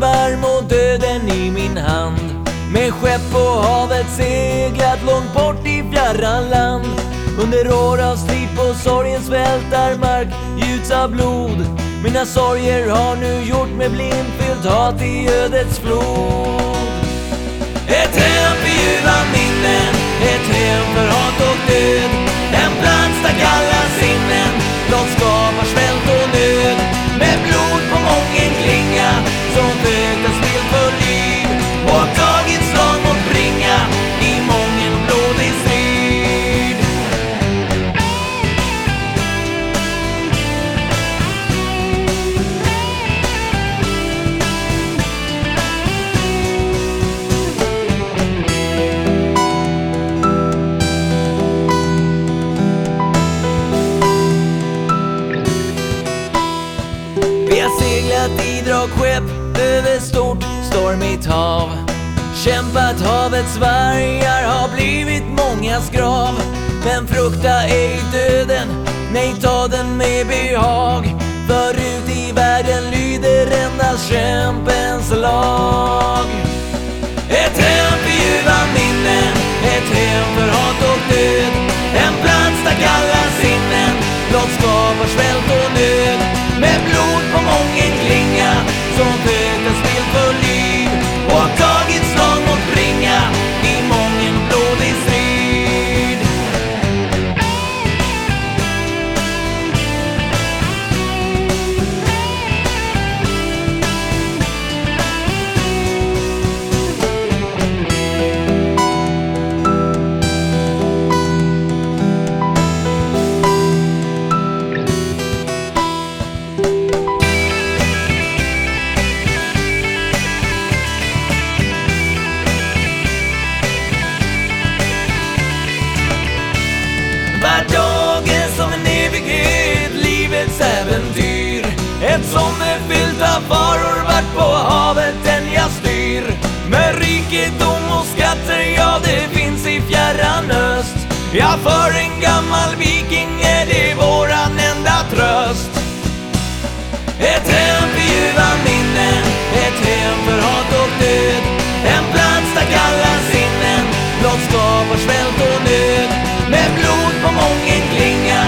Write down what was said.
går ut och döden i min hand. Med skepp på havet seglat långt bort i fjärran land. Under år av strid på sorgens vältarmark gjuts av blod. Mina sorger har nu gjort mig blind, fyllt hat i ödets flod. Ett hem seglat i dragskepp över stort stormigt hav. Kämpat havets vargar har blivit mångas grav. Men frukta ej döden, nej ta den med behag. För ut i världen mina varor vart på havet än jag styr. Med rikedom och skatter, ja det finns i fjärran öst. Ja, för en gammal viking är det våran enda tröst. Ett hem för ljuva minnen, ett hem för hat och död. En plats där kalla sinnen blott skapar svält och nöd. Med blod på mången klinga